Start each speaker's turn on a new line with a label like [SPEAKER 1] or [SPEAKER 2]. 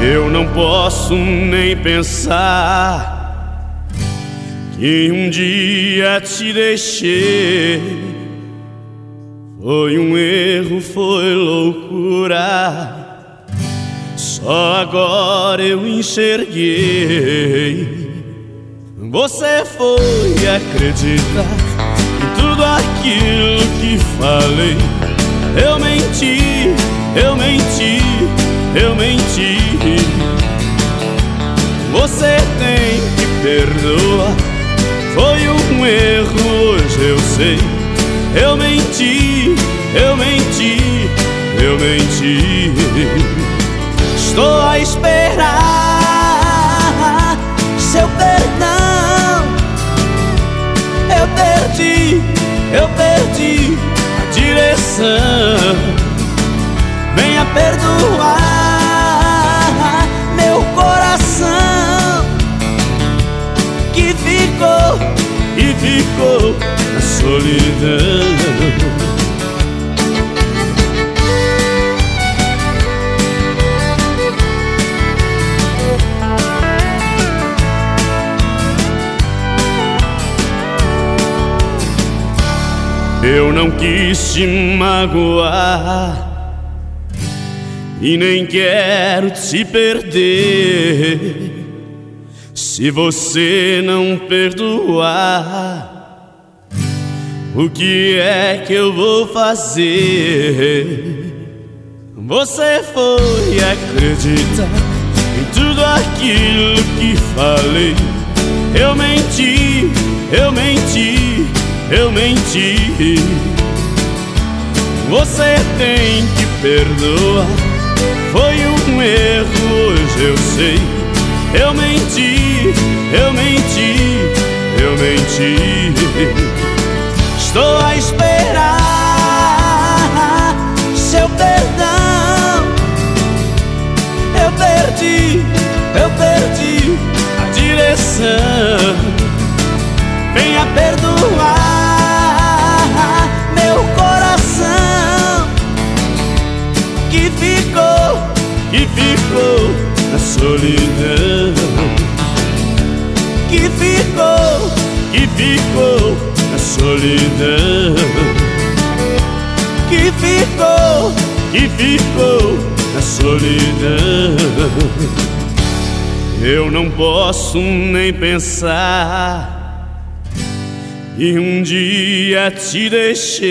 [SPEAKER 1] Eu não posso nem pensar que um dia te deixei. Foi um erro, foi loucura. Só agora eu enxerguei. Você foi acreditar em tudo aquilo que falei. Eu menti, eu menti. Você tem que perdoar. Foi um erro, hoje eu sei. Eu menti, eu menti, eu menti. Estou a esperar seu perdão. Eu perdi, eu perdi a direção. Venha perdoar solidão. Eu não quis te magoar e nem quero te perder. Se você não perdoar, o que é que eu vou fazer? Você foi acreditar em tudo aquilo que falei. Eu menti, eu menti eu menti. Você tem que perdoar. Foi um erro, hoje eu sei. Eu menti, eu menti, eu menti. Ficou na solidão. Que ficou, que ficou na solidão. Que ficou, que ficou na solidão. Eu não posso nem pensar. E um dia te deixei.